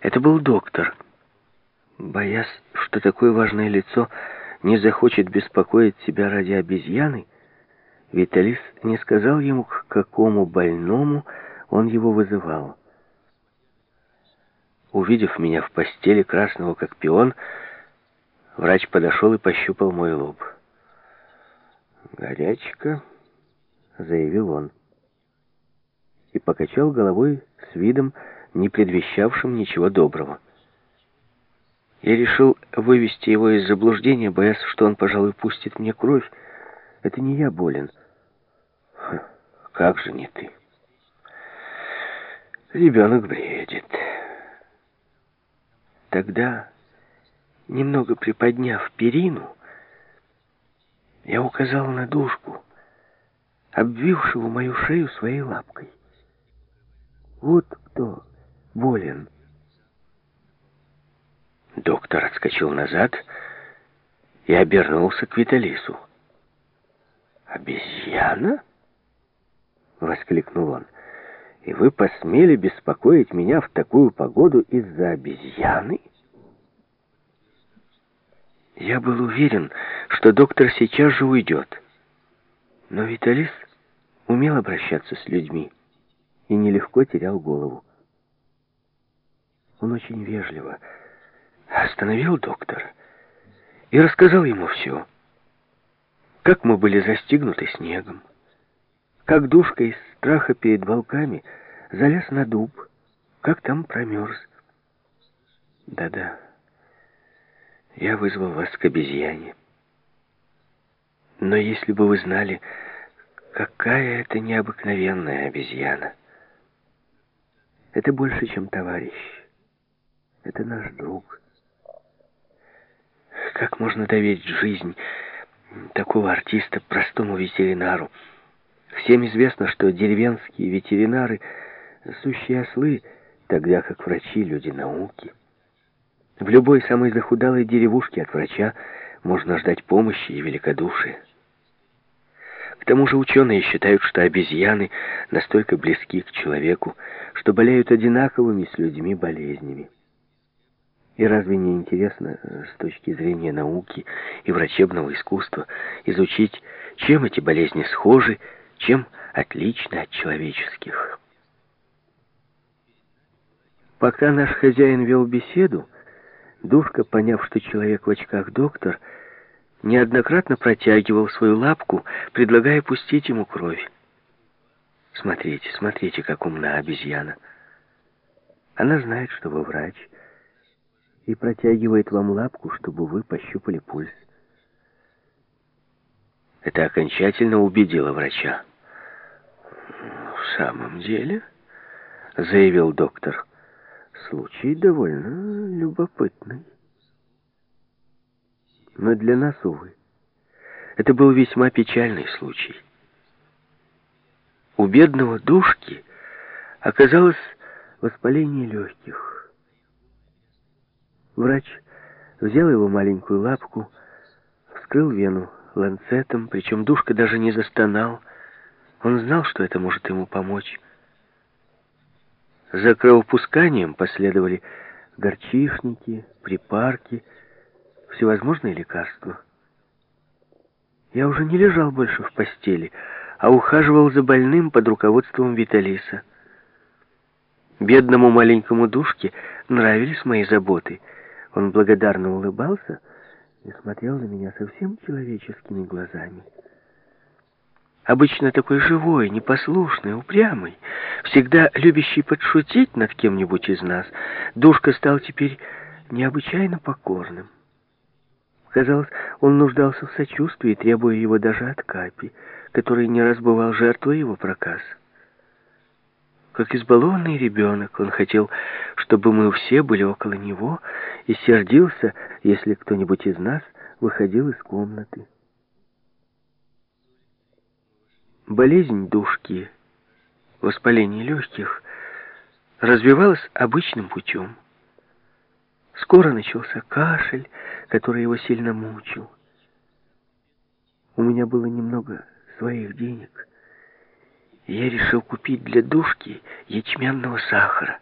Это был доктор. Боясь, что такое важное лицо не захочет беспокоить себя ради обезьяны, Виталис не сказал ему, к какому больному он его вызывал. Увидев меня в постели, красного как пион, врач подошел и пощупал мой лоб. «Горячка», — заявил он, и покачал головой с видом, не предвещавшим ничего доброго. Я решил вывести его из заблуждения, боясь, что он, пожалуй, пустит мне кровь. Это не я болен. Как же не ты? Ребенок бредит. Тогда, немного приподняв перину, я указал на душку, обвившего мою шею своей лапкой. Вот кто болен. Доктор отскочил назад и обернулся к Виталису. «Обезьяна?» — воскликнул он. «И вы посмели беспокоить меня в такую погоду из-за обезьяны?» Я был уверен, что доктор сейчас же уйдет. Но Виталис умел обращаться с людьми и нелегко терял голову. Он очень вежливо остановил доктора и рассказал ему все. Как мы были застигнуты снегом, как душка из страха перед волками залез на дуб, как там промерз. Да-да, я вызвал вас к обезьяне. Но если бы вы знали, какая это необыкновенная обезьяна. Это больше, чем товарищ. Это наш друг. Как можно доверить жизнь такого артиста простому ветеринару? Всем известно, что деревенские ветеринары — сущие ослы, тогда как врачи — люди науки. В любой самой захудалой деревушке от врача можно ждать помощи и великодушия. К тому же ученые считают, что обезьяны настолько близки к человеку, что болеют одинаковыми с людьми болезнями. И разве не интересно э, с точки зрения науки и врачебного искусства изучить, чем эти болезни схожи, чем отличны от человеческих? Пока наш хозяин вел беседу, Душка, поняв, что человек в очках доктор, неоднократно протягивал свою лапку, предлагая пустить ему кровь. Смотрите, смотрите, как умна обезьяна. Она знает, что вы врач, и протягивает вам лапку, чтобы вы пощупали пульс. Это окончательно убедило врача. «В самом деле», — заявил доктор, — «случай довольно любопытный». Но для нас, увы, это был весьма печальный случай. У бедного душки оказалось воспаление легких. Врач взял его маленькую лапку, вскрыл вену ланцетом, причем душка даже не застонал. Он знал, что это может ему помочь. За кровопусканием последовали горчишники, припарки, всевозможные лекарства. Я уже не лежал больше в постели, а ухаживал за больным под руководством Виталиса. Бедному маленькому душке нравились мои заботы — он благодарно улыбался и смотрел на меня совсем человеческими глазами. Обычно такой живой, непослушный, упрямый, всегда любящий подшутить над кем-нибудь из нас, Душка стал теперь необычайно покорным. Казалось, он нуждался в сочувствии, требуя его даже от Капи, который не раз бывал жертвой его проказа. Как избалованный ребенок, он хотел, чтобы мы все были около него, и сердился, если кто-нибудь из нас выходил из комнаты. Болезнь душки, воспаление легких, развивалась обычным путем. Скоро начался кашель, который его сильно мучил. У меня было немного своих денег — я решил купить для душки ячменного сахара.